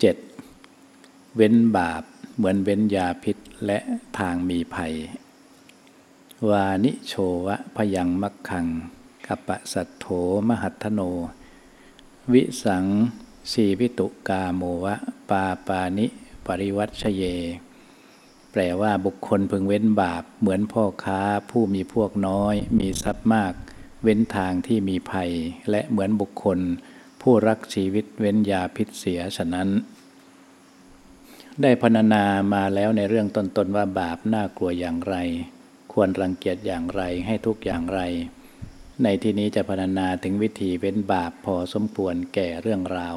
7. เว้นบาปเหมือนเว้นยาพิษและทางมีภัย วานิโชวะพยังมักขังกัปสัตโธมหัตโน วิสังสีวิตุกาโมวะ ปาปานิปริวัชเย แปลว่าบุคคลพึงเว้นบาปเหมือนพ่อค้าผู้มีพวกน้อย มีทรัพย์มาก เว้นทางที่มีภัย และเหมือนบุคคล ผู้รักชีวิตเว้นยาพิษเสียฉะนั้น ได้พรรณนามาแล้วในเรื่องต้นๆว่าบาปน่ากลัวอย่างไร ควรรังเกียจอย่างไรให้ทุกอย่างไร ในที่นี้จะพรรณนาถึงวิธีเว้นบาปพอสมควรแก่เรื่องราว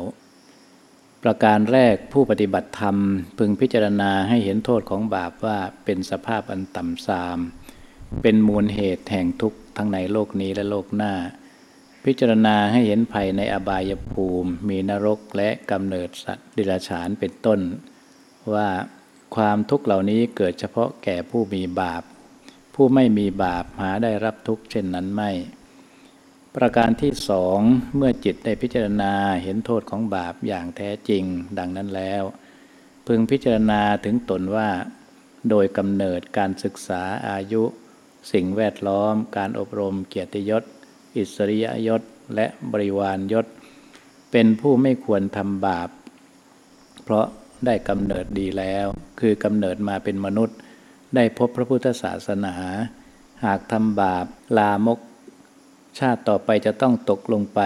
ประการแรกผู้ปฏิบัติธรรม พึงพิจารณาให้เห็นโทษของบาปว่าเป็นสภาพอันต่ำทราม เป็นมูลเหตุแห่งทุกข์ทั้งในโลกนี้และโลกหน้า พิจารณาให้เห็นภัยในอบายภูมิ มีนรกและกำเนิดสัตว์ดิลฉานเป็นต้น ว่าความทุกข์เหล่านี้เกิดเฉพาะแก่ผู้มีบาป ผู้ไม่มีบาปหาได้รับทุกข์เช่นนั้นไม่ ประการที่สองเมื่อจิตได้พิจารณาเห็นโทษของบาปอย่างแท้จริงดังนั้นแล้ว พึงพิจารณาถึงตนว่า โดยกำเนิดการศึกษาอายุ สิ่งแวดล้อม การอบรมเกียรติยศ อิสริยยศและบริวารยศ เป็นผู้ไม่ควรทำบาป เพราะได้กำเนิดดีแล้ว คือกำเนิดมาเป็นมนุษย์ ได้พบพระพุทธศาสนา หากทำบาปลามก ชาติต่อไปจะต้องตกลงไป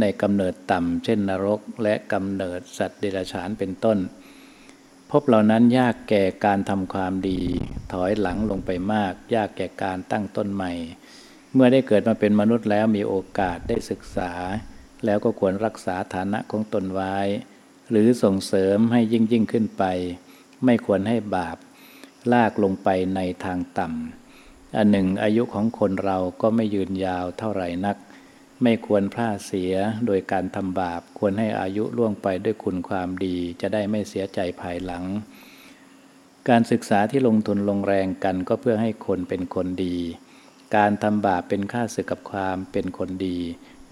ในกำเนิดต่ำ เช่นนรก และกำเนิดสัตว์เดรัจฉานเป็นต้น พบเหล่านั้นยากแก่การทำความดี ถอยหลังลงไปมาก ยากแก่การตั้งต้นใหม่ เมื่อได้เกิดมาเป็นมนุษย์แล้วมีโอกาสได้ศึกษา แล้วก็ควรรักษาฐานะของตนไว้ หรือส่งเสริมให้ยิ่งยิ่งขึ้นไป ไม่ควรให้บาป ลากลงไปในทางต่ำอันหนึ่งอายุของคนเราก็ไม่ยืนยาวเท่าไหร่นัก ไม่ควรพลาดเสียโดยการทำบาป ควรให้อายุล่วงไปด้วยคุณความดี จะได้ไม่เสียใจภายหลัง การศึกษาที่ลงทุนลงแรงกันก็เพื่อให้คนเป็นคนดี การทำบาปเป็นค่าศึกกับความเป็นคนดี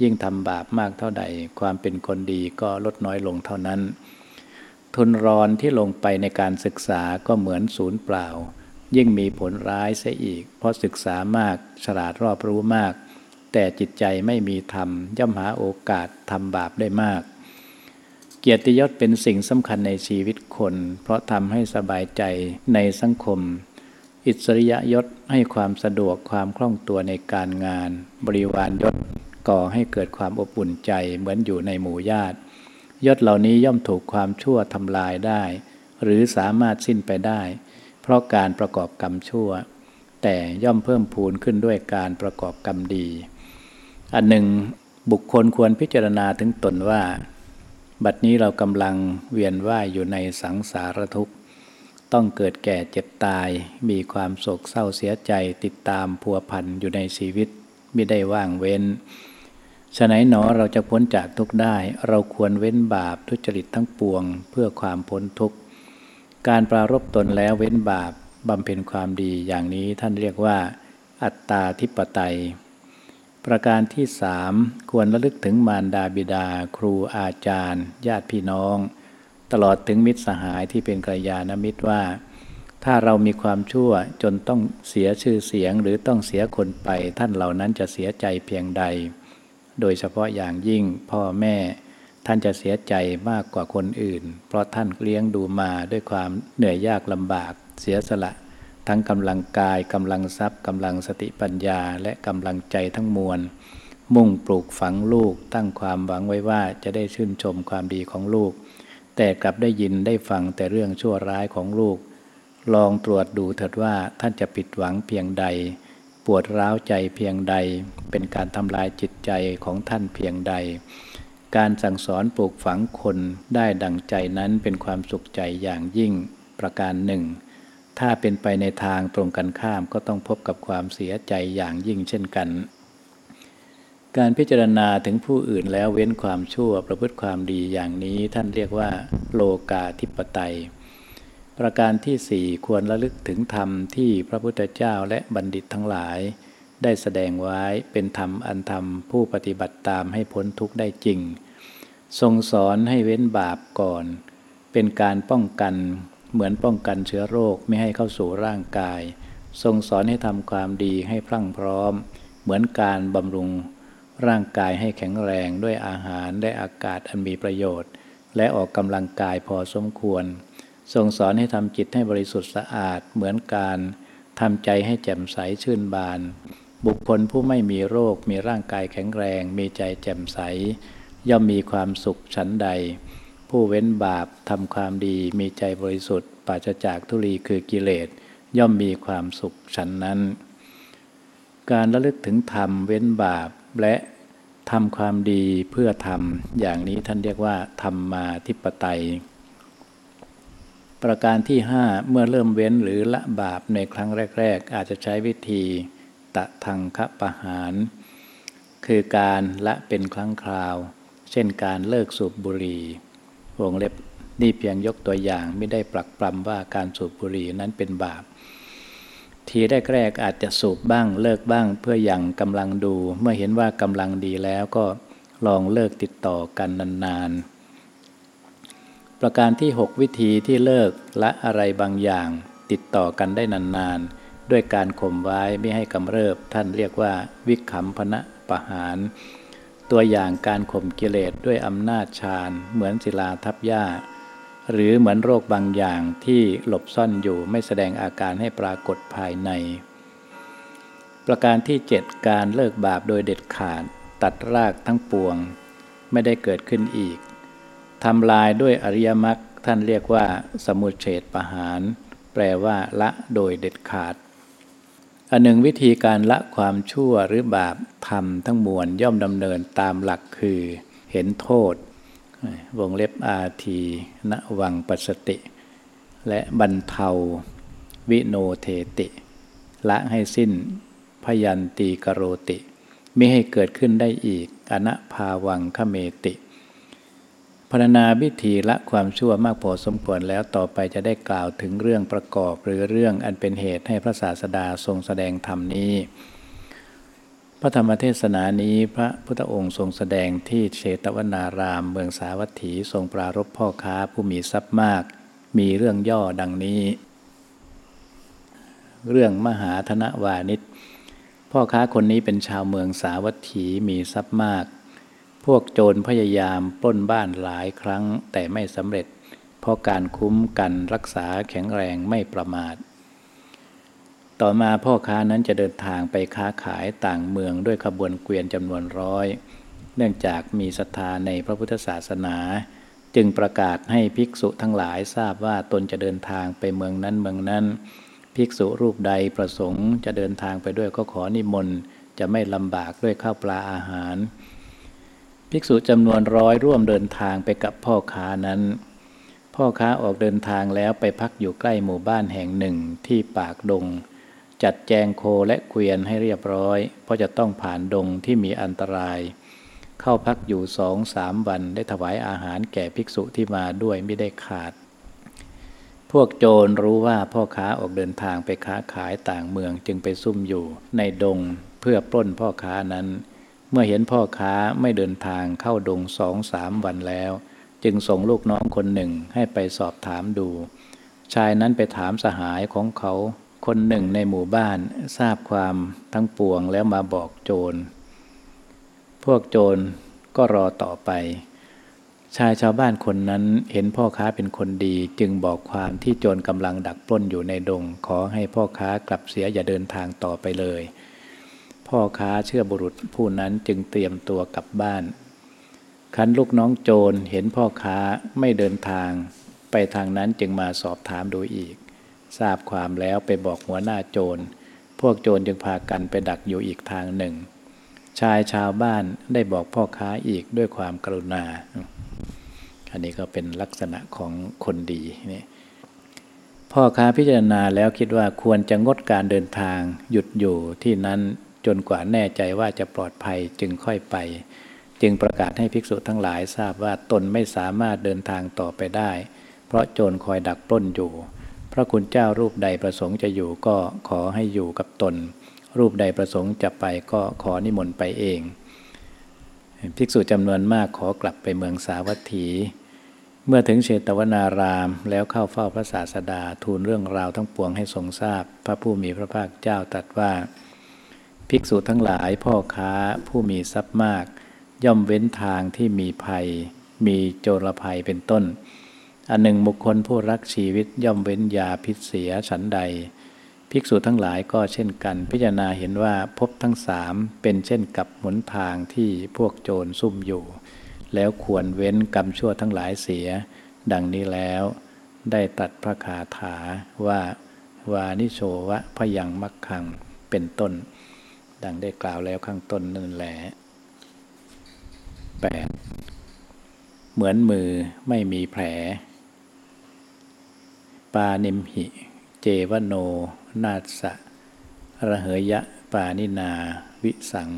ยิ่งทำบาปมากเท่าใด ความเป็นคนดีก็ลดน้อยลงเท่านั้น ทุนรอนที่ลงไปในการศึกษาก็เหมือนศูนย์เปล่า ยิ่งมีผลร้ายเสียอีก เพราะศึกษามากฉลาดรอบรู้มาก แต่จิตใจไม่มีธรรม ย่อมหาโอกาสทำบาปได้มาก เกียรติยศเป็นสิ่งสำคัญในชีวิตคน เพราะทำให้สบายใจในสังคม อิสริยยศให้ความสะดวกความคล่องตัวในการงาน บริวารยศก่อให้เกิดความอบอุ่นใจเหมือนอยู่ในหมู่ญาติ ยศเหล่านี้ย่อมถูกความชั่วทำลายได้ หรือสามารถสิ้นไปได้ เพราะการประกอบกรรมชั่ว แต่ย่อมเพิ่มพูนขึ้นด้วยการประกอบกรรมดี อันหนึ่งบุคคลควรพิจารณาถึงตนว่า บัดนี้เรากำลังเวียนว่ายอยู่ในสังสารทุกข์ ต้องเกิดแก่เจ็บตาย มีความโศกเศร้าเสียใจติดตามพัวพันอยู่ในชีวิตไม่ได้ว่างเว้นฉะไหนหนอเราจะพ้นจากทุกได้ เราควรเว้นบาปทุจริตทั้งปวง เพื่อความพ้นทุกข์ การปรารบตนแล้วเว้นบาปบำเพ็ญความดีอย่างนี้ท่านเรียกว่า อัตตาทิปไตย ประการที่สามควรระลึกถึงมารดาบิดา ครูอาจารย์ ญาติพี่น้อง ตลอดถึงมิตรสหายที่เป็นกัลยาณมิตรว่า ถ้าเรามีความชั่วจนต้องเสียชื่อเสียงหรือต้องเสียคนไป ท่านเหล่านั้นจะเสียใจเพียงใด โดยเฉพาะอย่างยิ่งพ่อแม่ ท่านจะเสียใจมากกว่าคนอื่น เพราะท่านเลี้ยงดูมาด้วยความเหนื่อยยากลำบากเสียสละ ทั้งกำลังกายกำลังทรัพย์กำลังสติปัญญาและกำลังใจทั้งมวลมุ่งปลูกฝังลูกตั้งความหวังไว้ว่าจะได้ชื่นชมความดีของลูก แต่กลับได้ยินได้ฟังแต่เรื่องชั่วร้ายของลูก ลองตรวจดูเถิดว่าท่านจะผิดหวังเพียงใด ปวดร้าวใจเพียงใด เป็นการทำลายจิตใจของท่านเพียงใด การสั่งสอนปลูกฝังคนได้ดังใจนั้นเป็นความสุขใจอย่างยิ่งประการหนึ่ง ถ้าเป็นไปในทางตรงกันข้ามก็ต้องพบกับความเสียใจอย่างยิ่งเช่นกัน การพิจารณาถึงผู้อื่นแล้วเว้นความชั่วประพฤติความดีอย่างนี้ท่านเรียกว่า โลกาธิปไตย ประการที่สี่ควรระลึกถึงธรรมที่พระพุทธเจ้าและบัณฑิตทั้งหลาย ได้แสดงไว้เป็นธรรมอันธรรมผู้ปฏิบัติตามให้พ้นทุกข์ได้จริง ทรงสอนให้เว้นบาปก่อน เป็นการป้องกันเหมือนป้องกันเชื้อโรคไม่ให้เข้าสู่ร่างกาย ทรงสอนให้ทำความดีให้พรั่งพร้อม เหมือนการบำรุง ร่างกายให้แข็งแรงด้วยอาหารและอากาศอันมีประโยชน์ และออกกำลังกายพอสมควร ทรงสอนให้ทำจิตให้บริสุทธิ์สะอาดเหมือนการทำใจให้แจ่มใสชื่นบาน บุคคลผู้ไม่มีโรค มีร่างกายแข็งแรง มีใจแจ่มใส ย่อมมีความสุขชั้นใด ผู้เว้นบาปทำความดี มีใจบริสุทธิ์ปราศจากทุลีคือกิเลส ย่อมมีความสุขชั้นนั้น การระลึกถึงธรรมเว้นบาป และทำความดีเพื่อทำอย่างนี้ท่านเรียกว่าธรรมมาทิปไตย ประการที่ห้าเมื่อเริ่มเว้นหรือละบาปในครั้งแรก ๆ อาจจะใช้วิธีตะทังคะปะหาร คือการละเป็นครั้งคราว เช่นการเลิกสูบบุหรี่วงเล็บนี่เพียงยกตัวอย่างไม่ได้ปรักปรำว่าการสูบบุหรี่นั้นเป็นบาป ทีแรกๆอาจจะสูบบ้างเลิกบ้างเพื่ออยังกำลังดู เมื่อเห็นว่ากำลังดีแล้วก็ลองเลิกติดต่อกันนานๆ ประการที่ 6 วิธีที่เลิกละอะไรบางอย่างติดต่อกันได้นานๆ ด้วยการข่มไว้ไม่ให้กำเริบ ท่านเรียกว่า วิขำพนะปะหาร ตัวอย่างการข่มกิเลสด้วยอำนาจฌานเหมือนศิลาทับหญ้า หรือเหมือนโรคบางอย่างที่หลบซ่อนอยู่ไม่แสดงอาการให้ปรากฏภายใน ประการที่ 7 การเลิกบาปโดยเด็ดขาดตัดรากทั้งปวง ไม่ได้เกิดขึ้นอีกทำลายด้วยอริยมรรคท่านเรียกว่า สมุเฉดประหาร แปลว่าละโดยเด็ดขาดอันหนึ่งวิธีการละความชั่วหรือบาปทำทั้งมวลย่อมดำเนินตามหลักคือ เห็นโทษ วงเล็บอาทีณวังปัสติ และบรรเทา วิโนเทติ ละให้สิ้นพยันตีกโรติไม่ให้เกิดขึ้นได้อีก อนะภาวังคเมติพรณนาวิธีละความชั่วมากพอสมควรแล้วต่อไปจะได้กล่าวถึงเรื่องประกอบหรือเรื่องอันเป็นเหตุให้พระศาสดาทรงแสดงธรรมนี้ ระธรรมเทศนานี้พระพุทธองค์ทรงแสดงที่เชตวนารามเมืองสาวัตถีทรงปรารบพ่อค้าผู้มีทรัพย์มาก มีเรื่องย่อดังนี้ เรื่องมหาธนวานิชพ่อค้าคนนี้เป็นชาวเมืองสาวัตถีมีทรัพย์มาก พวกโจรพยายามปล้นบ้านหลายครั้งแต่ไม่สำเร็จ เพราะการคุ้มกันรักษาแข็งแรงไม่ประมาท ต่อมาพ่อค้านั้นจะเดินทางไปค้าขายต่างเมืองด้วยขบวนเกวียนจำนวนร้อย เนื่องจากมีศรัทธาในพระพุทธศาสนา จึงประกาศให้ภิกษุทั้งหลายทราบว่าตนจะเดินทางไปเมืองนั้นเมืองนั้น ภิกษุรูปใดประสงค์จะเดินทางไปด้วยก็ขอนิมนต์จะไม่ลำบากด้วยข้าวปลาอาหาร ภิกษุจำนวนร้อยร่วมเดินทางไปกับพ่อค้านั้นพ่อค้าออกเดินทางแล้วไปพักอยู่ใกล้หมู่บ้านแห่งหนึ่งที่ปากดง จัดแจงโคและเกวียนให้เรียบร้อย เพราะจะต้องผ่านดงที่มีอันตราย เข้าพักอยู่สองสามวันได้ถวายอาหารแก่ภิกษุที่มาด้วยไม่ได้ขาด พวกโจรรู้ว่าพ่อค้าออกเดินทางไปค้าขายต่างเมืองจึงไปซุ่มอยู่ในดงเพื่อปล้นพ่อค้านั้น เมื่อเห็นพ่อค้าไม่เดินทางเข้าดงสองสามวันแล้ว จึงส่งลูกน้องคนหนึ่งให้ไปสอบถามดู ชายนั้นไปถามสหายของเขา คนหนึ่งในหมู่บ้านทราบความทั้งปวงแล้วมาบอกโจร พวกโจรก็รอต่อไป ชายชาวบ้านคนนั้นเห็นพ่อค้าเป็นคนดีจึงบอกความที่โจรกำลังดักปล้นอยู่ในดง ขอให้พ่อค้ากลับเสียอย่าเดินทางต่อไปเลย พ่อค้าเชื่อบุรุษผู้นั้นจึงเตรียมตัวกลับบ้าน คันลูกน้องโจรเห็นพ่อค้าไม่เดินทาง ไปทางนั้นจึงมาสอบถามดูอีก ทราบความแล้วไปบอกหัวหน้าโจร พวกโจรจึงพากันไปดักอยู่อีกทางหนึ่ง ชายชาวบ้านได้บอกพ่อค้าอีกด้วยความกรุณา อันนี้ก็เป็นลักษณะของคนดีนี่พ่อค้าพิจารณาแล้วคิดว่าควรจะงดการเดินทางหยุดอยู่ที่นั้นจนกว่าแน่ใจว่าจะปลอดภัยจึงค่อยไป จึงประกาศให้ภิกษุทั้งหลายทราบว่าตนไม่สามารถเดินทางต่อไปได้ เพราะโจรคอยดักปล้นอยู่ พระคุณเจ้ารูปใดประสงค์จะอยู่ก็ขอให้อยู่กับตน รูปใดประสงค์จะไปก็ขอนิมนต์ไปเอง ภิกษุจำนวนมากขอกลับไปเมืองสาวัตถี เมื่อถึงเชตวนารามแล้วเข้าเฝ้าพระศาสดาทูลเรื่องราวทั้งปวงให้ทรงทราบ พระผู้มีพระภาคเจ้าตรัสว่า ภิกษุทั้งหลายพ่อค้าผู้มีทรัพย์มาก ย่อมเว้นทางที่มีภัย มีโจรภัยเป็นต้น อันหนึ่งบุคคลผู้รักชีวิตย่อมเว้นยาพิษเสียฉันใด ภิกษุทั้งหลายก็เช่นกัน พิจารณาเห็นว่าพบทั้งสามเป็นเช่นกับหนทางที่พวกโจรซุ่มอยู่ แล้วควรเว้นกรรมชั่วทั้งหลายเสีย ดังนี้แล้ว ได้ตัดพระคาถาว่าวานิโชวะพยังมักขังเป็นต้น ดังได้กล่าวแล้วข้างต้นนั่นแหละแปดเหมือนมือไม่มีแผล ปานิมหิ เจวโน นาสะระเหยะปานินา วิสัง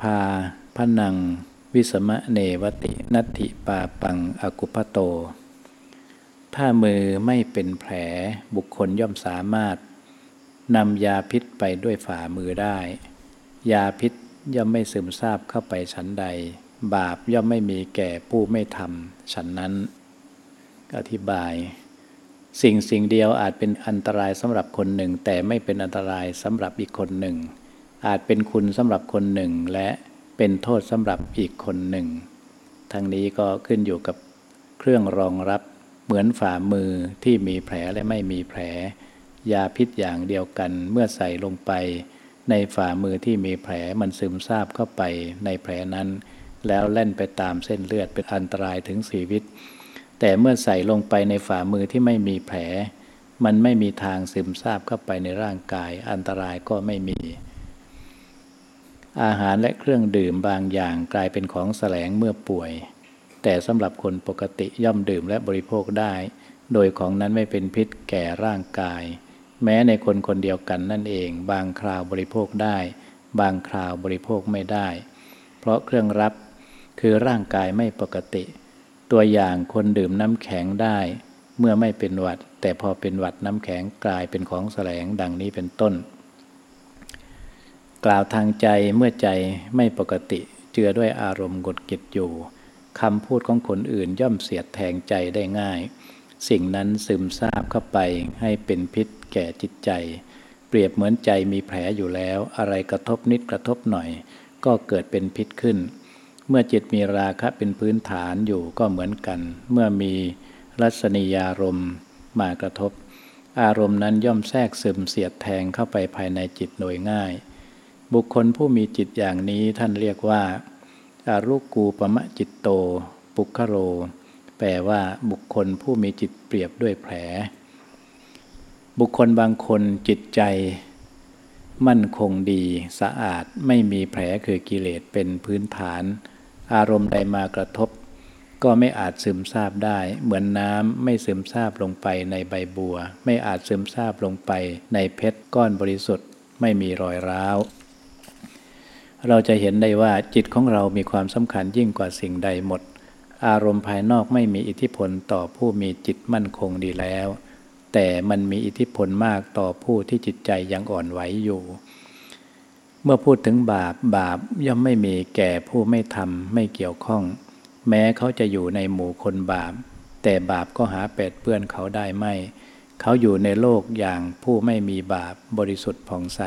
พาพนัง วิสมะเนวตินัตถิปาปังอกุพโต ถ้ามือไม่เป็นแผลบุคคลย่อมสามารถนำยาพิษไปด้วยฝ่ามือได้ ยาพิษย่อมไม่ซึมซาบเข้าไปชั้นใด บาปย่อมไม่มีแก่ผู้ไม่ทำฉันนั้นอธิบาย สิ่งสิ่งเดียวอาจเป็นอันตรายสำหรับคนหนึ่ง แต่ไม่เป็นอันตรายสำหรับอีกคนหนึ่ง อาจเป็นคุณสำหรับคนหนึ่ง และเป็นโทษสำหรับอีกคนหนึ่ง ทั้งนี้ก็ขึ้นอยู่กับเครื่องรองรับเหมือนฝ่ามือที่มีแผลและไม่มีแผล ยาพิษอย่างเดียวกันเมื่อใส่ลงไป ในฝ่ามือที่มีแผลมันซึมซาบเข้าไปในแผลนั้น แล้วเล่นไปตามเส้นเลือดเป็นอันตรายถึงชีวิต แต่เมื่อใส่ลงไปในฝ่ามือที่ไม่มีแผล มันไม่มีทางซึมซาบเข้าไปในร่างกาย อันตรายก็ไม่มี อาหารและเครื่องดื่มบางอย่างกลายเป็นของแสลงเมื่อป่วย แต่สำหรับคนปกติย่อมดื่มและบริโภคได้ โดยของนั้นไม่เป็นพิษแก่ร่างกาย แม้ในคนคนเดียวกันนั่นเอง บางคราวบริโภคได้ บางคราวบริโภคไม่ได้ เพราะเครื่องรับคือร่างกายไม่ปกติ ตัวอย่างคนดื่มน้ำแข็งได้เมื่อไม่เป็นหวัด แต่พอเป็นหวัดน้ำแข็งกลายเป็นของแสลงดังนี้เป็นต้น กล่าวทางใจเมื่อใจไม่ปกติเจือด้วยอารมณ์กดกิดอยู่คำพูดของคนอื่นย่อมเสียดแทงใจได้ง่าย สิ่งนั้นซึมซาบเข้าไปให้เป็นพิษแก่จิตใจ เปรียบเหมือนใจมีแผลอยู่แล้ว อะไรกระทบนิดกระทบหน่อย ก็เกิดเป็นพิษขึ้น เมื่อจิตมีราคะเป็นพื้นฐานอยู่ก็เหมือนกัน เมื่อมีรัศนียารมมากระทบ อารมณ์นั้นย่อมแทรกซึมเสียดแทงเข้าไปภายในจิตโดยง่าย บุคคลผู้มีจิตอย่างนี้ท่านเรียกว่าอารุกูปมะจิตโต ปุคโร แปลว่าบุคคลผู้มีจิตเปรียบด้วยแผล บุคคลบางคนจิตใจ มั่นคงดีสะอาดไม่มีแผลคือกิเลสเป็นพื้นฐาน อารมณ์ใดมากระทบ ก็ไม่อาจซึมซาบได้ เหมือนน้ำไม่ซึมซาบลงไปในใบบัว ไม่อาจซึมซาบลงไปในเพชรก้อนบริสุทธิ์ไม่มีรอยร้าว เราจะเห็นได้ว่าจิตของเรามีความสำคัญยิ่งกว่าสิ่งใดหมด อารมณ์ภายนอกไม่มีอิทธิพลต่อผู้มีจิตมั่นคงดีแล้ว แต่มันมีอิทธิพลมากต่อผู้ที่จิตใจยังอ่อนไหวอยู่ เมื่อพูดถึงบาปบาปย่อมไม่มีแก่ผู้ไม่ทำไม่เกี่ยวข้อง แม้เขาจะอยู่ในหมู่คนบาป แต่บาปก็หาแปดเปื้อนเขาได้ไม่ เขาอยู่ในโลกอย่างผู้ไม่มีบาปบริสุทธิ์ผ่องใส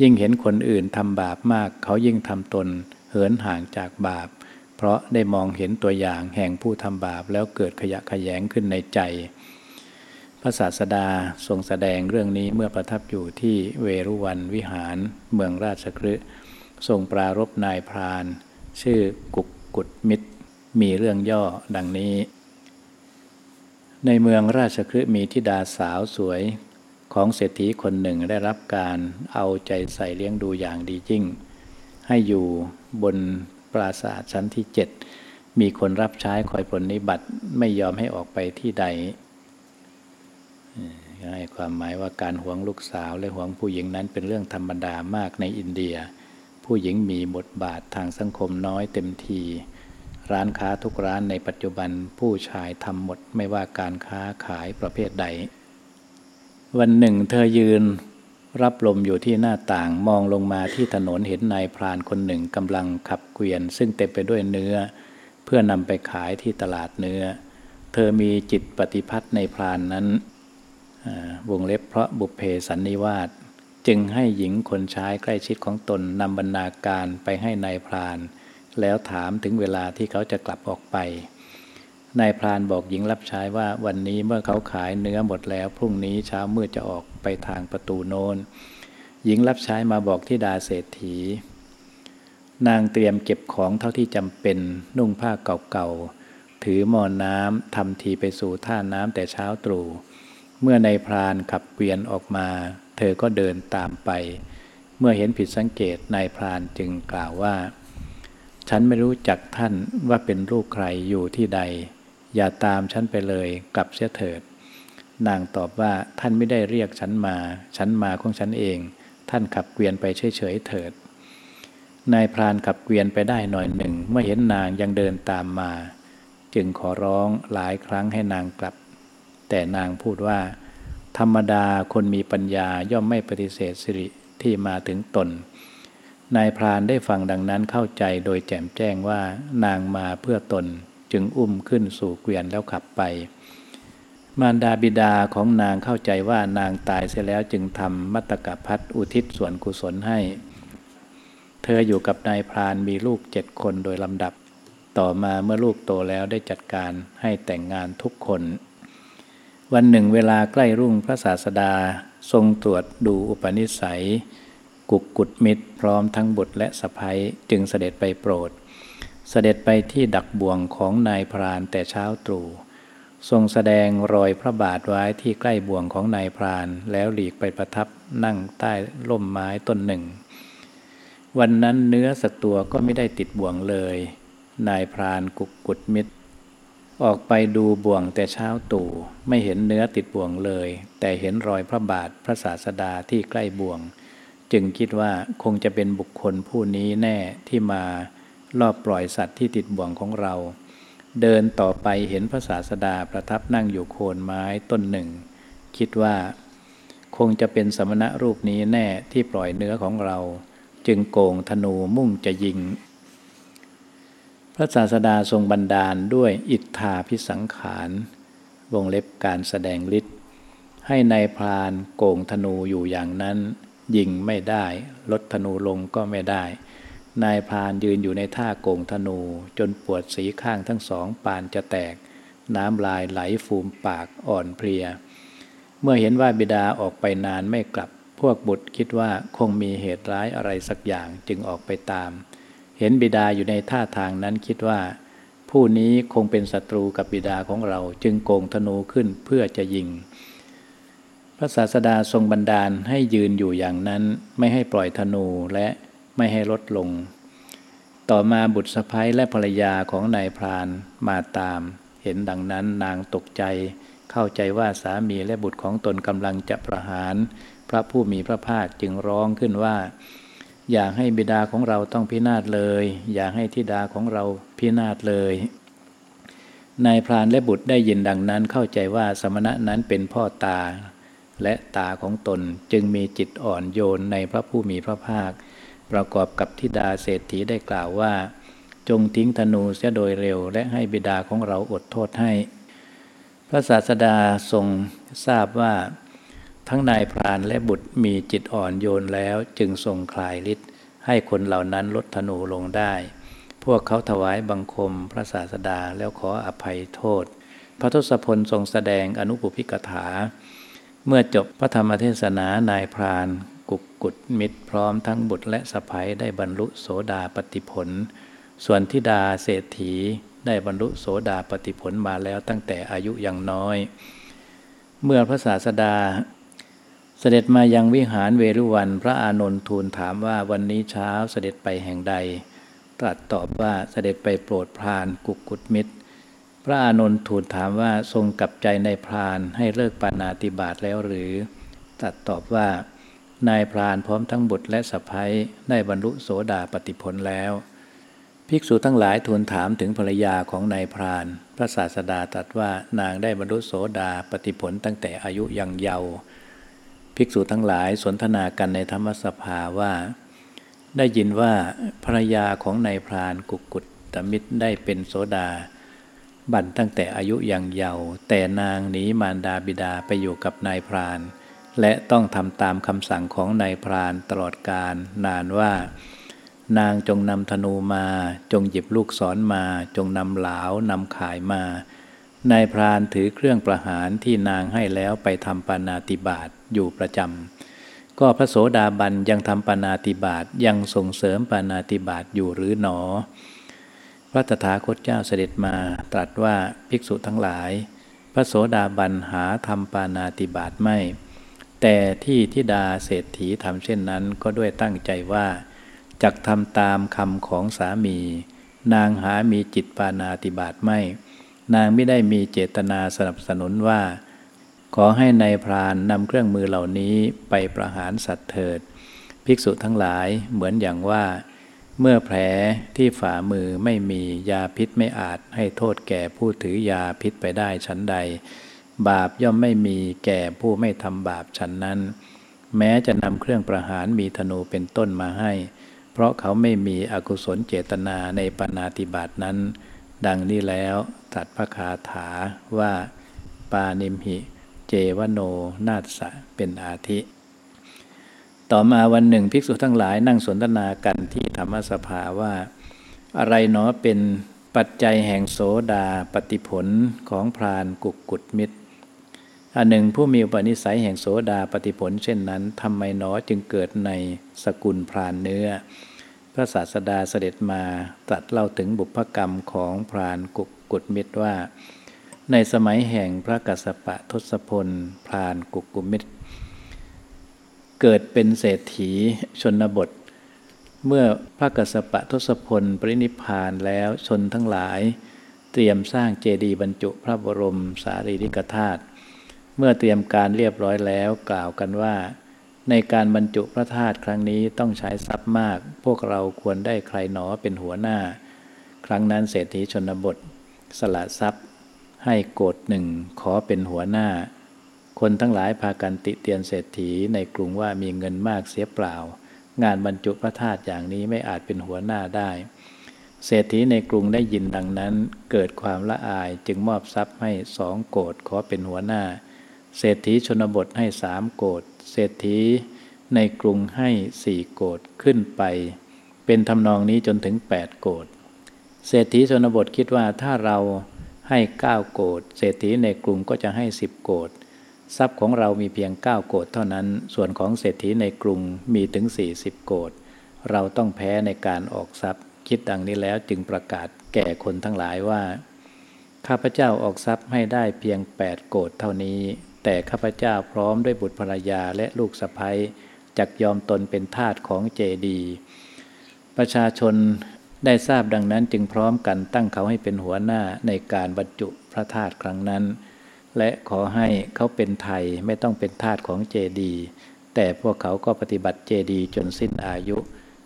ยิ่งเห็นคนอื่นทำบาปมาก เขายิ่งทำตน เหินห่างจากบาป เพราะได้มองเห็นตัวอย่างแห่งผู้ทำบาปแล้วเกิดขยะขยงขึ้นในใจ ระศาสดาทรงแสดงเรื่องนี้เมื่อประทับอยู่ที่เวรุวันวิหารเมืองราชคฤห์ทรงปรารบนายพราน ชื่อกุกกุดมิตร มีเรื่องย่อดังนี้ ในเมืองราชคฤห์มีธิดาสาวสวยของเศรษฐีคนหนึ่งได้รับการเอาใจใส่เลี้ยงดูอย่างดียิ่ง ให้อยู่บนปราสาทชั้นที่เจ็ดมีคนรับใช้คอยผลนิบัติไม่ยอมให้ออกไปที่ใด ให้ความหมายว่าการหวงลูกสาวและหวงผู้หญิงนั้นเป็นเรื่องธรรมดามากในอินเดีย ผู้หญิงมีบทบาททางสังคมน้อยเต็มที ร้านค้าทุกร้านในปัจจุบันผู้ชายทำหมดไม่ว่าการค้าขายประเภทใด วันหนึ่งเธอยืนรับลมอยู่ที่หน้าต่างมองลงมาที่ถนนเห็นนายพรานคนหนึ่งกำลังขับเกวียน ซึ่งเต็มไปด้วยเนื้อ เพื่อนำไปขายที่ตลาดเนื้อ เธอมีจิตปฏิพัทธ์ในพรานนั้น วงเล็บเพราะบุพเพสันนิวาสจึงให้หญิงคนใช้ใกล้ชิดของตนนำบรรณาการไปให้ในายพราน แล้วถามถึงเวลาที่เขาจะกลับออกไปนายพรานบอกหญิงรับใช้ว่าวันนี้เมื่อเขาขายเนื้อหมดแล้วพรุ่งนี้เช้ามืดจะออกไปทางประตูโนนหญิงรับใช้มาบอกที่ดาเศรษฐี นางเตรียมเก็บของเท่าที่จำเป็นนุ่งผ้าเก่าๆถือหมอนน้ำทำทีไปสู่ท่าน้ำแต่เช้าตรู่ เมื่อนายพรานขับเกวียนออกมา เธอก็เดินตามไป เมื่อเห็นผิดสังเกตนายพรานจึงกล่าวว่า ฉันไม่รู้จักท่านว่าเป็นลูกใครอยู่ที่ใด อย่าตามฉันไปเลยกลับเสียเถิด นางตอบว่าท่านไม่ได้เรียกฉันมา ฉันมาของฉันเอง ท่านขับเกวียนไปเฉยๆเถิดนายพรานขับเกวียนไปได้หน่อยหนึ่ง เมื่อเห็นนางยังเดินตามมา จึงขอร้องหลายครั้งให้นางกลับ แต่นางพูดว่า ธรรมดาคนมีปัญญาย่อมไม่ปฏิเสธสิริที่มาถึงตน นายพรานได้ฟังดังนั้นเข้าใจโดยแจ่มแจ้งว่านางมาเพื่อตนจึงอุ้มขึ้นสู่เกวียนแล้วขับไป มารดาบิดาของนางเข้าใจว่านางตายเสียแล้วจึงทำมัตตกพัฒอุทิศส่วนกุศลให้ เธออยู่กับนายพรานมีลูกเจ็ดคนโดยลำดับ ต่อมาเมื่อลูกโตแล้วได้จัดการให้แต่งงานทุกคน วันหนึ่งเวลาใกล้รุ่งพระศาสดาทรงตรวจดูอุปนิสัย กุกกุดมิตรพร้อมทั้งบุตรและสะพ้ยจึงเสด็จไปโปรด เสด็จไปที่ดักบ่วงของนายพรานแต่เช้าตรู่ทรงแสดงรอยพระบาทไว้ที่ใกล้บ่วงของนายพรานแล้วหลีกไปประทับนั่งใต้ร่มไม้ต้นหนึ่ง วันนั้นเนื้อสักตัวก็ไม่ได้ติดบ่วงเลย นายพรานกุกกุดมิด ออกไปดูบ่วงแต่เช้าตู่ไม่เห็นเนื้อติดบ่วงเลย แต่เห็นรอยพระบาทพระศาสดาที่ใกล้บ่วง จึงคิดว่าคงจะเป็นบุคคลผู้นี้แน่ที่มารอบปล่อยสัตว์ที่ติดบ่วงของเรา เดินต่อไปเห็นพระศาสดาประทับนั่งอยู่โคนไม้ต้นหนึ่ง คิดว่า คงจะเป็นสมณะรูปนี้แน่ที่ปล่อยเนื้อของเรา จึงโกงธนูมุ่งจะยิง พระศาสดาทรงบันดาลด้วยอิทธาพิสังขาร วงเล็บการแสดงฤทธิ์ให้ในายพรานโกงธนูอยู่อย่างนั้น ยิงไม่ได้ ลดธนูลงก็ไม่ได้ นายพรานยืนอยู่ในท่าโกงธนู จนปวดสีข้างทั้งสองปานจะแตก น้ำลายไหลฟูมปากอ่อนเพลีย เมื่อเห็นว่าบิดาออกไปนานไม่กลับ พวกบุตรคิดว่าคงมีเหตุร้ายอะไรสักอย่างจึงออกไปตาม เห็นบิดาอยู่ในท่าทางนั้นคิดว่า ผู้นี้คงเป็นศัตรูกับบิดาของเราจึงโกงธนูขึ้นเพื่อจะยิง พระศาสดาทรงบันดาลให้ยืนอยู่อย่างนั้นไม่ให้ปล่อยธนูและไม่ให้ลดลง ต่อมาบุตรสะพ้ยและภรรยาของนายพรานมาตาม เห็นดังนั้นนางตกใจ เข้าใจว่าสามีและบุตรของตนกำลังจะประหาร พระผู้มีพระภาคจึงร้องขึ้นว่า อย่าให้บิดาของเราต้องพินาศเลย อย่าให้ธิดาของเราพินาศเลยนายพรานและบุตรได้ยินดังนั้นเข้าใจว่าสมณะนั้นเป็นพ่อตา และตาของตนจึงมีจิตอ่อนโยนในพระผู้มีพระภาค ประกอบกับทิดาเศรษฐีได้กล่าวว่า จงทิ้งธนูเสียโดยเร็ว และให้บิดาของเราอดโทษให้ พระศาสดาทรงทราบว่า ทั้งนายพรานและบุตรมีจิตอ่อนโยนแล้วจึงทรงคลายฤทธิ์ให้คนเหล่านั้นลดธนูลงได้ พวกเขาถวายบังคมพระศาสดาแล้วขออภัยโทษ พระทศพลทรงแสดงอนุปุพิกถา เมื่อจบพระธรรมเทศนานายพรานกุกกุดมิตรพร้อมทั้งบุตรและสะพ้ยได้บรรลุโสดาปติผล ส่วนทิดาเศรษฐีได้บรรลุโสดาปติผลมาแล้วตั้งแต่อายุยังน้อย เมื่อพระศาสดา เสด็จมายังวิหารเวรุวัน พระอานนท์ทูลถามว่าวันนี้เช้าเสด็จไปแห่งใด ตรัสตอบว่าเสด็จไปโปรดพรานกุกกุดมิตร พระอานนท์ทูลถามว่าทรงกลับใจในพรานให้เลิกปานาติบาตแล้วหรือ ตรัสตอบว่านายพรานพร้อมทั้งบุตรและสะพ้ยได้บรรลุโสดาปติผลแล้ว ภิกษุทั้งหลายทูลถามถึงภรรยาของนายพราน พระศาสดาตรัสว่านางได้บรรลุโสดาปติผลตั้งแต่อายุยังเยาว์ ภิกษุทั้งหลายสนทนากันในธรรมสภาว่า ได้ยินว่าภรรยาของนายพรานกุกกุดตมิตรได้เป็นโสดา บันตั้งแต่อายุยังเยาว์แต่นางหนีมารดาบิดาไปอยู่กับนายพราน และต้องทำตามคำสั่งของนายพรานตลอดการนานว่า นางจงนำธนูมา จงหยิบลูกศรมา จงนำหลาวนำขายมา นายพรานถือเครื่องประหารที่นางให้แล้วไปทำปานาติบาตอยู่ประจำก็พระโสดาบันยังทำปานาติบาตยังส่งเสริมปานาติบาตอยู่หรือหนอ พระตถาคตเจ้าเสด็จมาตรัสว่าภิกษุทั้งหลาย พระโสดาบันหาทำปานาติบาตไม่ แต่ที่ทิดาเศรษฐีทำเช่นนั้นก็ด้วยตั้งใจว่าจักทำตามคำของสามี นางหามีจิตปานาติบาตไม่ นางไม่ได้มีเจตนาสนับสนุนว่า ขอให้ในายพรานนำเครื่องมือเหล่านี้ไปประหารสัตว์เถิด ภิกษุทั้งหลายเหมือนอย่างว่า เมื่อแผลที่ฝ่ามือไม่มียาพิษไม่อาจให้โทษแก่ผู้ถือยาพิษไปได้ฉันใด บาปย่อมไม่มีแก่ผู้ไม่ทำบาปฉันนั้น แม้จะนำเครื่องประหารมีธนูเป็นต้นมาให้ เพราะเขาไม่มีอกุศลเจตนาในปณาติบาตนั้น ดังนี้แล้วตัดพระคาถาว่าปานิมหิเจวโนนาสะเป็นอาทิ ต่อมาวันหนึ่งภิกษุทั้งหลายนั่งสนทนากันที่ธรรมสภาว่า อะไรเนาะเป็นปัจจัยแห่งโสดาปฏิผลของพรานกุกกุดมิตรอันหนึ่งผู้มีอุปนิสัยแห่งโสดาปฏิผลเช่นนั้นทำไมหนอจึงเกิดในสกุลพรานเนื้อ พระศาสดาเสด็จมาตรัสเล่าถึงบุพกรรมของพรานกุกกุดมิตรว่า ในสมัยแห่งพระกัสสปะทศพลพรานกุกกุมิตร เกิดเป็นเศรษฐีชนบท เมื่อพระกัสสปะทศพลปรินิพพานแล้วชนทั้งหลาย เตรียมสร้างเจดีย์บรรจุพระบรมสารีริกธาตุเมื่อเตรียมการเรียบร้อยแล้วกล่าวกันว่า ในการบรรจุพระธาตุครั้งนี้ต้องใช้ทรัพย์มาก พวกเราควรได้ใครหนอเป็นหัวหน้า ครั้งนั้นเศรษฐีชนบท สละทรัพย์ ให้โกดหนึ่งขอเป็นหัวหน้า คนทั้งหลายพากันติเตียนเศรษฐีในกรุงว่ามีเงินมากเสียเปล่า งานบรรจุพระธาตุอย่างนี้ไม่อาจเป็นหัวหน้าได้ เศรษฐีในกรุงได้ยินดังนั้น เกิดความละอายจึงมอบทรัพย์ให้สองโกดขอเป็นหัวหน้า เศรษฐีชนบทให้สามโกด เศรษฐีในกรุงให้สี่โกดขึ้นไป เป็นทำนองนี้จนถึงแปดโกดเศรษฐีชนบทคิดว่าถ้าเราให้เก้าโกดเศรษฐีในกรุงก็จะให้สิบโกดทรัพย์ของเรามีเพียงเก้าโกดเท่านั้น ส่วนของเศรษฐีในกรุงมีถึงสี่สิบโกดเราต้องแพ้ในการออกทรัพย์ คิดดังนี้แล้วจึงประกาศแก่คนทั้งหลายว่า ข้าพเจ้าออกทรัพย์ให้ได้เพียงแปดโกดเท่านี้ แต่ข้าพเจ้าพร้อมด้วยบุตรภรรยาและลูกสะใภ้จักยอมตนเป็นทาสของเจดี ประชาชนได้ทราบดังนั้นจึงพร้อมกันตั้งเขาให้เป็นหัวหน้าในการบรรจุพระธาตุครั้งนั้น และขอให้เขาเป็นไทยไม่ต้องเป็นทาสของเจดี แต่พวกเขาก็ปฏิบัติเจดีจนสิ้นอายุ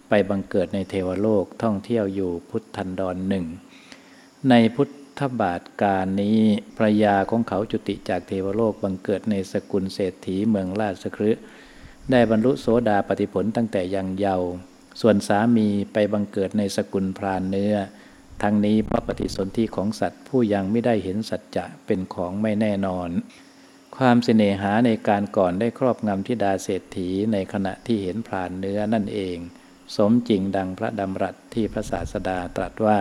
ไปบังเกิดในเทวโลกท่องเที่ยวอยู่พุทธันดรหนึ่งในพุทธ บาทการนี้ภระยาของเขาจุติจากเทวโลกบังเกิดในสกุลเศรษฐีเมืองราชคฤห์ได้บรรลุโสดาปฏิผลตั้งแต่ยังเยาว์ส่วนสามีไปบังเกิดในสกุลพรานเนื้อ ทั้งนี้เพราะปฏิสนธิของสัตว์ผู้ยังไม่ได้เห็นสัจจะเป็นของไม่แน่นอน ความเสน่หาในการก่อนได้ครอบงำทิดาเศรษฐีในขณะที่เห็นพรานเนื้อนั่นเอง สมจริงดังพระดำรัสที่พระศาสดาตรัสว่า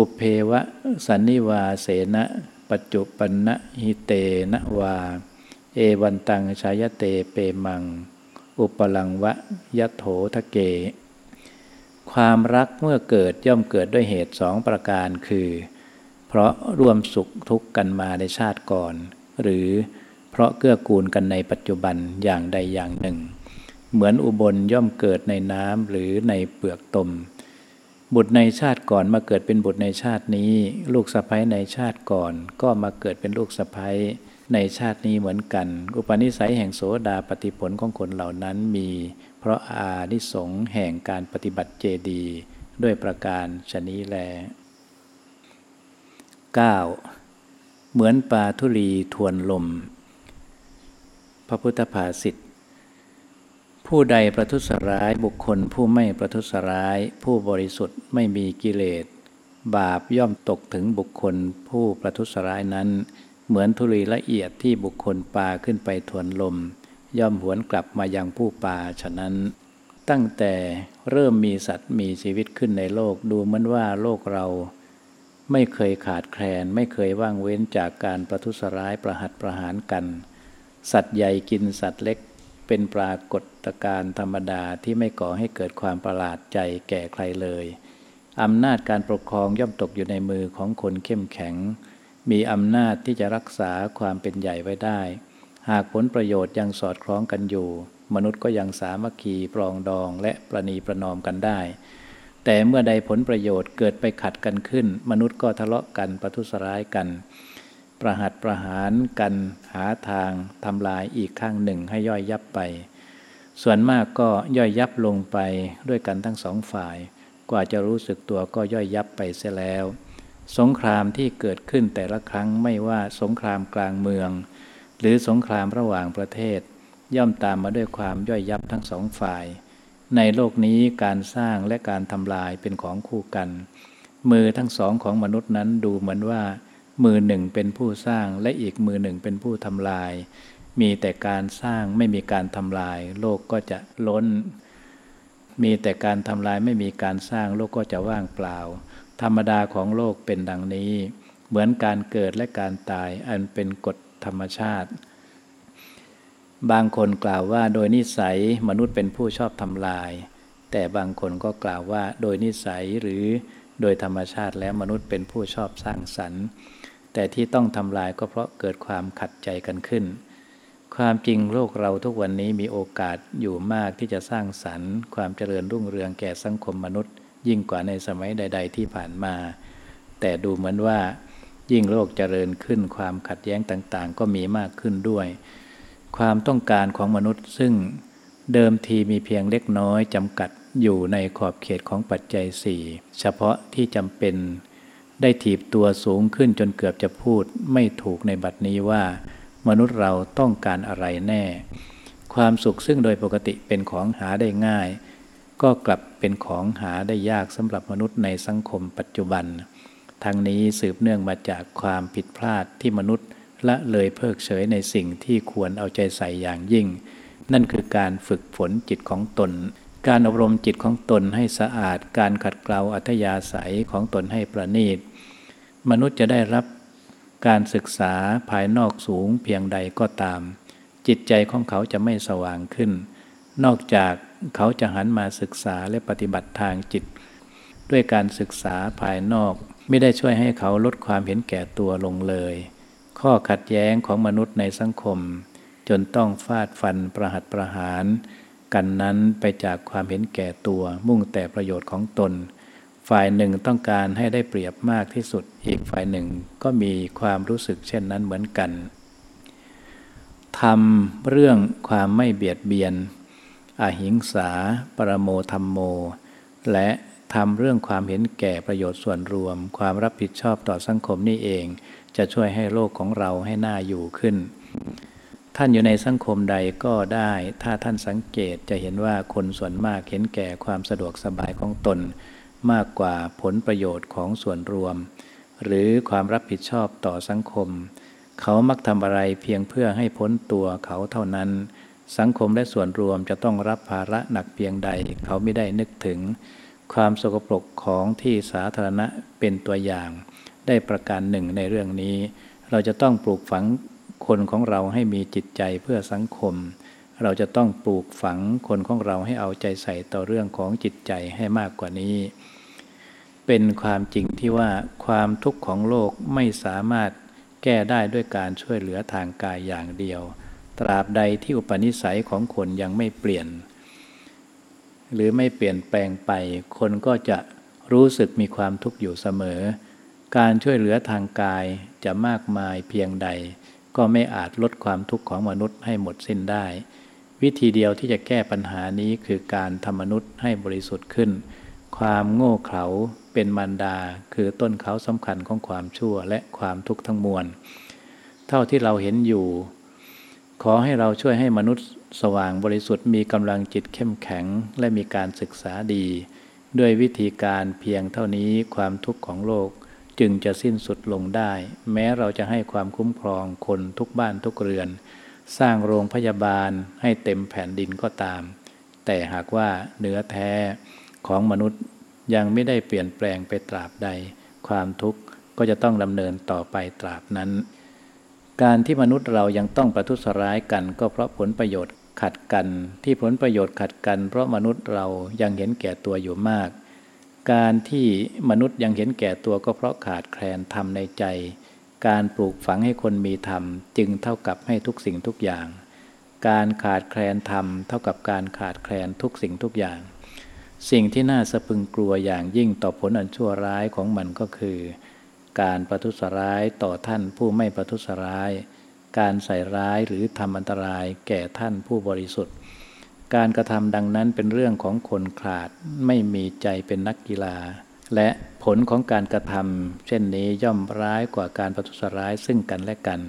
ปุเพวะสันนิวาเสนะปัจจุปนนะหิเตนะวา เอวันตังชายเตเปมัง อุปลังวะยะโถทะเก ความรักเมื่อเกิดย่อมเกิดด้วยเหตุสองประการคือ เพราะร่วมสุขทุกข์กันมาในชาติก่อน หรือเพราะเกื้อกูลกันในปัจจุบันอย่างใดอย่างหนึ่ง เหมือนอุบลย่อมเกิดในน้ำหรือในเปลือกตม บุตรในชาติก่อนมาเกิดเป็นบุตรในชาตินี้ ลูกสะใภ้ในชาติก่อน ก็มาเกิดเป็นลูกสะใภ้ในชาตินี้เหมือนกัน อุปนิสัยแห่งโสดาปฏิผลของคนเหล่านั้นมี เพราะอานิสงส์แห่งการปฏิบัติเจดีด้วยประการชนี้แล 9. เหมือนปลาทุลีทวนลม พระพุทธภาษิต ผู้ใดประทุษร้ายบุคคลผู้ไม่ประทุษร้าย ผู้บริสุทธิ์ไม่มีกิเลส บาปย่อมตกถึงบุคคลผู้ประทุษร้ายนั้น เหมือนธุลีละเอียดที่บุคคลปาขึ้นไปทวนลม ย่อมหวนกลับมายังผู้ปาฉะนั้น ตั้งแต่เริ่มมีสัตว์มีชีวิตขึ้นในโลกดูเหมือนว่าโลกเรา ไม่เคยขาดแคลนไม่เคยว่างเว้นจากการประทุษร้ายประหัตประหารกัน สัตว์ใหญ่กินสัตว์เล็ก เป็นปรากฏการณ์ธรรมดาที่ไม่ก่อให้เกิดความประหลาดใจแก่ใครเลยอำนาจการปกครองย่อมตกอยู่ในมือของคนเข้มแข็ง มีอำนาจที่จะรักษาความเป็นใหญ่ไว้ได้ หากผลประโยชน์ยังสอดคล้องกันอยู่ มนุษย์ก็ยังสามัคคีปรองดองและประนีประนอมกันได้ แต่เมื่อใดผลประโยชน์เกิดไปขัดกันขึ้น มนุษย์ก็ทะเลาะกันประทุษร้ายกัน ประหัตประหารกันหาทางทำลายอีกข้างหนึ่งให้ย่อยยับไป ส่วนมากก็ย่อยยับลงไปด้วยกันทั้งสองฝ่าย กว่าจะรู้สึกตัวก็ย่อยยับไปเสียแล้ว สงครามที่เกิดขึ้นแต่ละครั้งไม่ว่าสงครามกลางเมือง หรือสงครามระหว่างประเทศ ย่อมตามมาด้วยความย่อยยับทั้งสองฝ่าย ในโลกนี้การสร้างและการทำลายเป็นของคู่กัน มือทั้งสองของมนุษย์นั้นดูเหมือนว่า มือหนึ่งเป็นผู้สร้างและอีกมือหนึ่งเป็นผู้ทำลาย มีแต่การสร้างไม่มีการทำลาย โลกก็จะล้น มีแต่การทำลายไม่มีการสร้างโลกก็จะว่างเปล่า ธรรมดาของโลกเป็นดังนี้ เหมือนการเกิดและการตายอันเป็นกฎธรรมชาติ บางคนกล่าวว่าโดยนิสัยมนุษย์เป็นผู้ชอบทำลาย แต่บางคนก็กล่าวว่าโดยนิสัยหรือโดยธรรมชาติแล้วมนุษย์เป็นผู้ชอบสร้างสรรค์ แต่ที่ต้องทำลายก็เพราะเกิดความขัดใจกันขึ้น ความจริงโลกเราทุกวันนี้มีโอกาสอยู่มากที่จะสร้างสรรค์ ความเจริญรุ่งเรืองแก่สังคมมนุษย์ ยิ่งกว่าในสมัยใด ๆ ที่ผ่านมา แต่ดูเหมือนว่า ยิ่งโลกเจริญขึ้นความขัดแย้งต่างๆ ก็มีมากขึ้นด้วย ความต้องการของมนุษย์ซึ่งเดิมทีมีเพียงเล็กน้อยจำกัดอยู่ในขอบเขตของปัจจัยสี่เฉพาะที่จำเป็น ได้ถีบตัวสูงขึ้นจนเกือบจะพูดไม่ถูกในบัดนี้ว่า มนุษย์เราต้องการอะไรแน่ ความสุขซึ่งโดยปกติเป็นของหาได้ง่าย ก็กลับเป็นของหาได้ยากสำหรับมนุษย์ในสังคมปัจจุบัน ทั้งนี้สืบเนื่องมาจากความผิดพลาดที่มนุษย์ละเลยเพิกเฉยในสิ่งที่ควรเอาใจใส่อย่างยิ่ง นั่นคือการฝึกฝนจิตของตน การอบรมจิตของตนให้สะอาด การขัดเกลาอัธยาศัยของตนให้ประณีต มนุษย์จะได้รับการศึกษาภายนอกสูงเพียงใดก็ตาม จิตใจของเขาจะไม่สว่างขึ้น นอกจากเขาจะหันมาศึกษาและปฏิบัติทางจิต ด้วยการศึกษาภายนอกไม่ได้ช่วยให้เขาลดความเห็นแก่ตัวลงเลย ข้อขัดแย้งของมนุษย์ในสังคม จนต้องฟาดฟันประหัตประหาร กันนั้นไปจากความเห็นแก่ตัวมุ่งแต่ประโยชน์ของตน ฝ่ายหนึ่งต้องการให้ได้เปรียบมากที่สุด อีกฝ่ายหนึ่งก็มีความรู้สึกเช่นนั้นเหมือนกันทำเรื่องความไม่เบียดเบียน อหิงสา ปรโมธรรมโม และทำเรื่องความเห็นแก่ประโยชน์ส่วนรวม ความรับผิดชอบต่อสังคมนี่เอง จะช่วยให้โลกของเราให้น่าอยู่ขึ้น ท่านอยู่ในสังคมใดก็ได้ ถ้าท่านสังเกตจะเห็นว่าคนส่วนมากเห็นแก่ความสะดวกสบายของตน มากกว่าผลประโยชน์ของส่วนรวม หรือความรับผิดชอบต่อสังคม เขามักทำอะไรเพียงเพื่อให้พ้นตัวเขาเท่านั้น สังคมและส่วนรวมจะต้องรับภาระหนักเพียงใด เขาไม่ได้นึกถึง ความสกปรกของที่สาธารณะเป็นตัวอย่าง ได้ประการหนึ่งในเรื่องนี้ เราจะต้องปลูกฝังคนของเราให้มีจิตใจเพื่อสังคม เราจะต้องปลูกฝังคนของเราให้เอาใจใส่ต่อเรื่องของจิตใจให้มากกว่านี้ เป็นความจริงที่ว่าความทุกข์ของโลกไม่สามารถแก้ได้ด้วยการช่วยเหลือทางกายอย่างเดียว ตราบใดที่อุปนิสัยของคนยังไม่เปลี่ยน หรือไม่เปลี่ยนแปลงไป คนก็จะรู้สึกมีความทุกข์อยู่เสมอ การช่วยเหลือทางกายจะมากมายเพียงใด ก็ไม่อาจลดความทุกข์ของมนุษย์ให้หมดสิ้นได้ วิธีเดียวที่จะแก้ปัญหานี้คือการทำมนุษย์ให้บริสุทธิ์ขึ้น ความโง่เขลา เป็นมารดาคือต้นเขาสำคัญของความชั่วและความทุกข์ทั้งมวล เท่าที่เราเห็นอยู่ ขอให้เราช่วยให้มนุษย์สว่างบริสุทธิ์มีกำลังจิตเข้มแข็งและมีการศึกษาดี ด้วยวิธีการเพียงเท่านี้ความทุกข์ของโลกจึงจะสิ้นสุดลงได้ แม้เราจะให้ความคุ้มครองคนทุกบ้านทุกเรือน สร้างโรงพยาบาลให้เต็มแผ่นดินก็ตาม แต่หากว่าเนื้อแท้ของมนุษย์ ยังไม่ได้เปลี่ยนแปลงไปตราบใด ความทุกข์ก็จะต้องดำเนินต่อไปตราบนั้น การที่มนุษย์เรายังต้องประทุษร้ายกัน ก็เพราะผลประโยชน์ขัดกัน ที่ผลประโยชน์ขัดกัน เพราะมนุษย์เรายังเห็นแก่ตัวอยู่มาก การที่มนุษย์ยังเห็นแก่ตัวก็เพราะขาดแคลนธรรมในใจ การปลูกฝังให้คนมีธรรม จึงเท่ากับให้ทุกสิ่งทุกอย่าง การขาดแคลนธรรม เท่ากับการขาดแคลนทุกสิ่งทุกอย่าง สิ่งที่น่าสะพึงกลัวอย่างยิ่งต่อผลอันชั่วร้ายของมันก็คือ การประทุษร้ายต่อท่านผู้ไม่ประทุษร้าย การใส่ร้ายหรือทำอันตรายแก่ท่านผู้บริสุทธิ์ การกระทำดังนั้นเป็นเรื่องของคนขาดไม่มีใจเป็นนักกีฬา และผลของการกระทำเช่นนี้ย่อมร้ายกว่าการประทุษร้ายซึ่งกันและกัน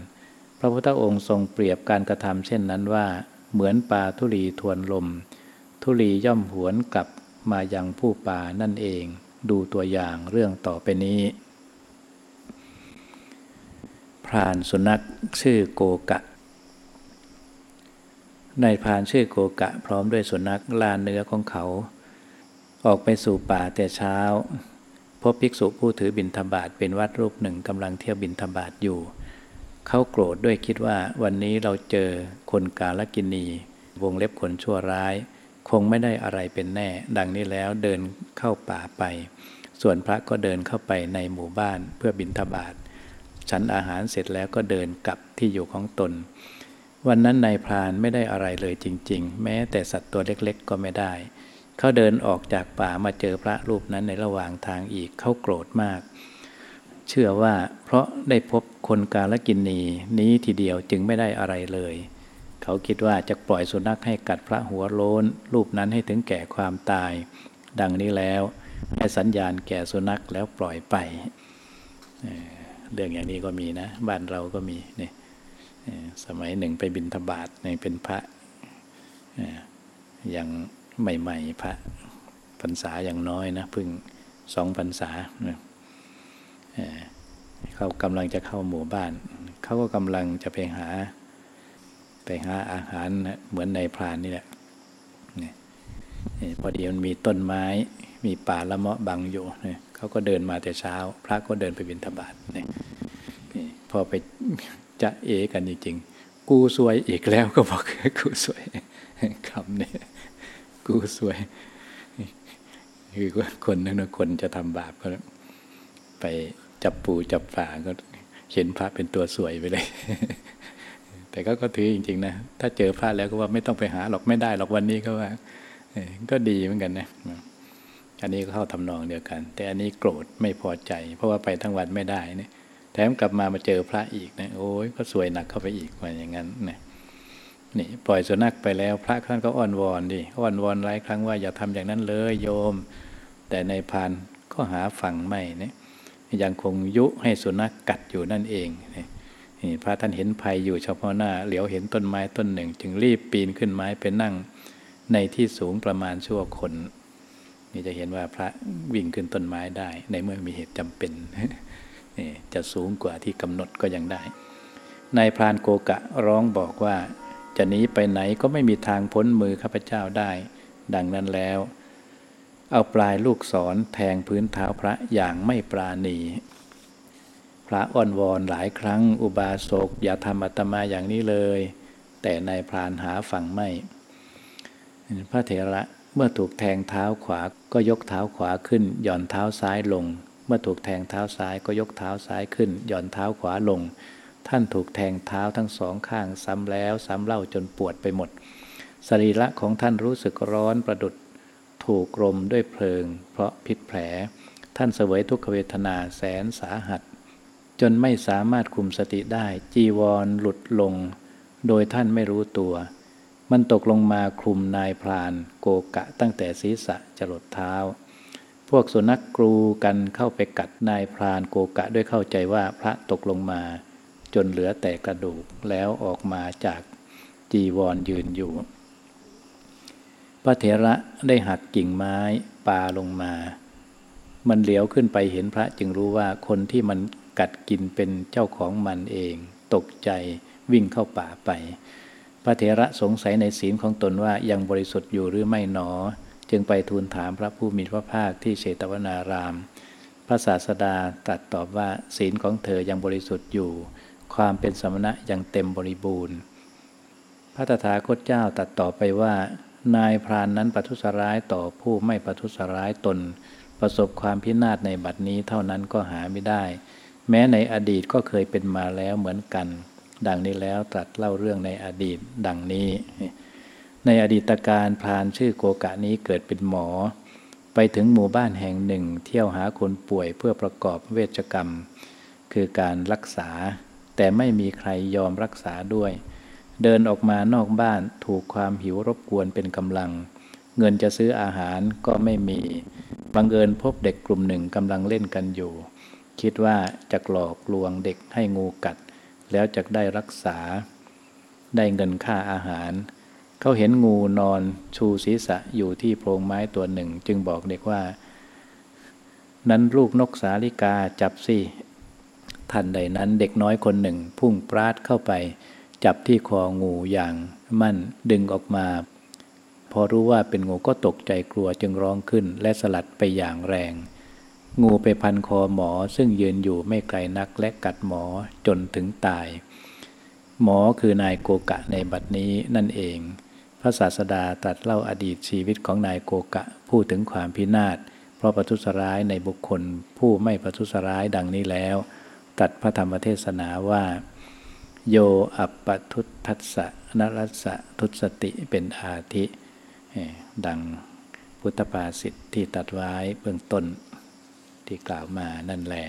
พระพุทธองค์ทรงเปรียบการกระทำเช่นนั้นว่า เหมือนปลาทุลีทวนลม ทุลีย่อมหวนกลับ มายังผู้ป่านั่นเอง ดูตัวอย่างเรื่องต่อไปนี้ พรานสุนัขชื่อโกกะ ในพรานชื่อโกกะ พร้อมด้วยสุนัขล่านเนื้อของเขา ออกไปสู่ป่าแต่เช้า พบภิกษุผู้ถือบิณฑบาตเป็นวัดรูปหนึ่งกำลังเที่ยวบิณฑบาตอยู่เขาโกรธด้วยคิดว่าวันนี้เราเจอคนกาลกินี วงเล็บคนชั่วร้าย คงไม่ได้อะไรเป็นแน่ ดังนี้แล้วเดินเข้าป่าไป ส่วนพระก็เดินเข้าไปในหมู่บ้านเพื่อบิณฑบาตฉันอาหารเสร็จแล้วก็เดินกลับที่อยู่ของตน วันนั้นนายพรานไม่ได้อะไรเลยจริง ๆ แม้แต่สัตว์ตัวเล็กๆ ก็ไม่ได้ เขาเดินออกจากป่ามาเจอพระรูปนั้นในระหว่างทางอีกเขาโกรธมาก เชื่อว่าเพราะได้พบคนกาลกินนีนี้ทีเดียวจึงไม่ได้อะไรเลย เขาคิดว่าจะปล่อยสุนัขให้กัดพระหัวโลนรูปนั้นให้ถึงแก่ความตาย ดังนี้แล้ว ให้สัญญาณแก่สุนัขแล้วปล่อยไปเรื่องอย่างนี้ก็มีนะ บ้านเราก็มีเนี่ยสมัยหนึ่งไปบินธบาตเนี่ยเป็นพระอย่างใหม่ ๆ พระพรรษาอย่างน้อยนะพึ่งสองพรรษาเขากำลังจะเข้าหมู่บ้าน เขาก็กำลังจะไปหา ไปหาอาหารเหมือนในพรานนี่แหละพอดีมันมีต้นไม้ มีป่าละเมาะบังอยู่เนี่ยเขาก็เดินมาแต่เช้า พระก็เดินไปบิณฑบาตเนี่พอไปจะเอกันจริงๆ กูสวยอีกแล้วก็บอกกูสวยคำเนี่ยกูสวยคือคนนึงนะคนจะทำบาปก็ไปจับปูจับฝาก็เห็นพระเป็นตัวสวยไปเลย แต่ก็ก็ถือจริงๆนะถ้าเจอพระแล้วก็ว่าไม่ต้องไปหาหรอกไม่ได้หรอกวันนี้ก็ว่าก็ดีเหมือนกันนะอันนี้ก็เข้าทำนองเดียวกัน แต่อันนี้โกรธไม่พอใจ เพราะว่าไปทั้งวันไม่ได้เนี่ยแถมกลับมามาเจอพระอีกนะโอ้ยก็สวยหนักเข้าไปอีกว่าอย่างนั้นนะนี่ปล่อยสุนัขไปแล้ว พระท่านก็อ้อนวอนดิอ้อนวอนหลายครั้งว่าอย่าทำอย่างนั้นเลยโยม แต่ในพานก็หาฝั่งไม่นี่ยังคงยุให้สุนัขกกัดอยู่นั่นเองนี่ พระท่านเห็นภัยอยู่เฉพาะหน้า เหลียวเห็นต้นไม้ต้นหนึ่ง จึงรีบปีนขึ้นไม้ไปนั่งในที่สูงประมาณชั่วคน นี่จะเห็นว่าพระวิ่งขึ้นต้นไม้ได้ ในเมื่อมีเหตุจำเป็นนี่จะสูงกว่าที่กำหนดก็ยังได้นายพรานโกกะร้องบอกว่า จะหนีไปไหนก็ไม่มีทางพ้นมือข้าพเจ้าได้ ดังนั้นแล้ว เอาปลายลูกศรแทงพื้นเท้าพระอย่างไม่ปราณี พระอ้อนวอนหลายครั้ง อุบาสกอย่าทำอัตมาอย่างนี้เลย แต่นายพรานหาฝั่งไม่ พระเถระเมื่อถูกแทงเท้าขวาก็ยกเท้าขวาขึ้น หย่อนเท้าซ้ายลง เมื่อถูกแทงเท้าซ้ายก็ยกเท้าซ้ายขึ้น หย่อนเท้าขวาลง ท่านถูกแทงเท้าทั้งสองข้างซ้ำแล้วซ้ำเล่าจนปวดไปหมด สรีระของท่านรู้สึกร้อนประดุดถูกรมด้วยเพลิง เพราะพิษแผล ท่านเสวยทุกขเวทนาแสนสาหัส จนไม่สามารถคุมสติได้ จีวรหลุดลง โดยท่านไม่รู้ตัว มันตกลงมาคลุมนายพรานโกกะตั้งแต่ศีรษะจรดเท้า พวกสุนัขกรูกันเข้าไปกัดนายพรานโกกะด้วยเข้าใจว่าพระตกลงมา จนเหลือแต่กระดูกแล้วออกมาจากจีวรยืนอยู่ พระเถระได้หักกิ่งไม้ปาลงมา มันเหลียวขึ้นไปเห็นพระจึงรู้ว่าคนที่มัน กัดกินเป็นเจ้าของมันเอง ตกใจวิ่งเข้าป่าไป พระเถระสงสัยในศีลของตนว่ายังบริสุทธิ์อยู่หรือไม่หนอ จึงไปทูลถามพระผู้มีพระภาคที่เชตวนาราม พระศาสดาตรัสตอบว่าศีลของเธอยังบริสุทธิ์อยู่ ความเป็นสมณะยังเต็มบริบูรณ์ พระตถาคตเจ้าตรัสต่อไปว่า นายพรานนั้นประทุษร้ายต่อผู้ไม่ประทุษร้ายตนประสบความพินาศในบัดนี้เท่านั้นก็หาไม่ได้ แม้ในอดีตก็เคยเป็นมาแล้วเหมือนกัน ดังนี้แล้วตรัสเล่าเรื่องในอดีตดังนี้ ในอดีตการพรานชื่อโกกะนี้เกิดเป็นหมอ ไปถึงหมู่บ้านแห่งหนึ่งเที่ยวหาคนป่วยเพื่อประกอบเวชกรรม คือการรักษา แต่ไม่มีใครยอมรักษาด้วย เดินออกมานอกบ้านถูกความหิวรบกวนเป็นกำลัง เงินจะซื้ออาหารก็ไม่มีบังเอิญพบเด็กกลุ่มหนึ่งกำลังเล่นกันอยู่ คิดว่าจะหลอกลวงเด็กให้งูกัด แล้วจะได้รักษา ได้เงินค่าอาหาร เขาเห็นงูนอนชูศีรษะอยู่ที่โพรงไม้ตัวหนึ่ง จึงบอกเด็กว่า นั้นลูกนกสาลิกาจับสิทันใดนั้นเด็กน้อยคนหนึ่งพุ่งปราดเข้าไป จับที่คองูอย่างมั่นดึงออกมา พอรู้ว่าเป็นงูก็ตกใจกลัวจึงร้องขึ้นและสลัดไปอย่างแรง งูไปพันคอหมอซึ่งยืนอยู่ไม่ไกลนักและกัดหมอจนถึงตาย หมอคือนายโกกะในบัดนี้นั่นเอง พระศาสดาตรัสเล่าอดีตชีวิตของนายโกกะพูดถึงความพินาศเพราะประทุษร้ายในบุคคล ผู้ไม่ประทุษร้ายดังนี้แล้วตัดพระธรรมเทศนาว่า โยอัปปทุทัสสะนรัสสะทุสติเป็นอาทิ ดังพุทธภาษิตที่ตัดไว้เบื้องต้น ที่กล่าวมานั่นแหละ